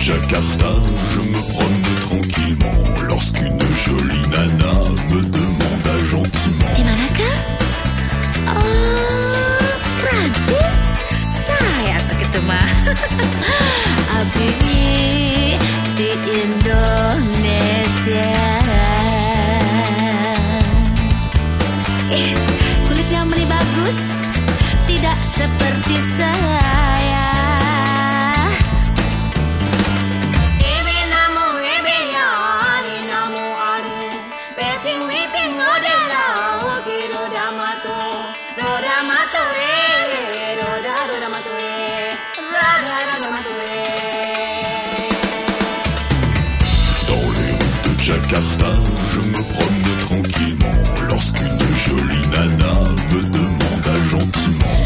Jakarta, je me promenais tranquillement lorsqu'une jolie nana me demanda gentiment Di manakah? Oh, Prancis? Saya tuh gitu mah. Abi di Indonesia. Eh, kulitnya meni bagus, tidak seperti saya. Dans les rues de Jakarta, je me promenais tranquillement lorsqu'une jolie nana me demanda gentiment